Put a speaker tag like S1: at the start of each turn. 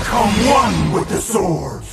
S1: Come one with the sword!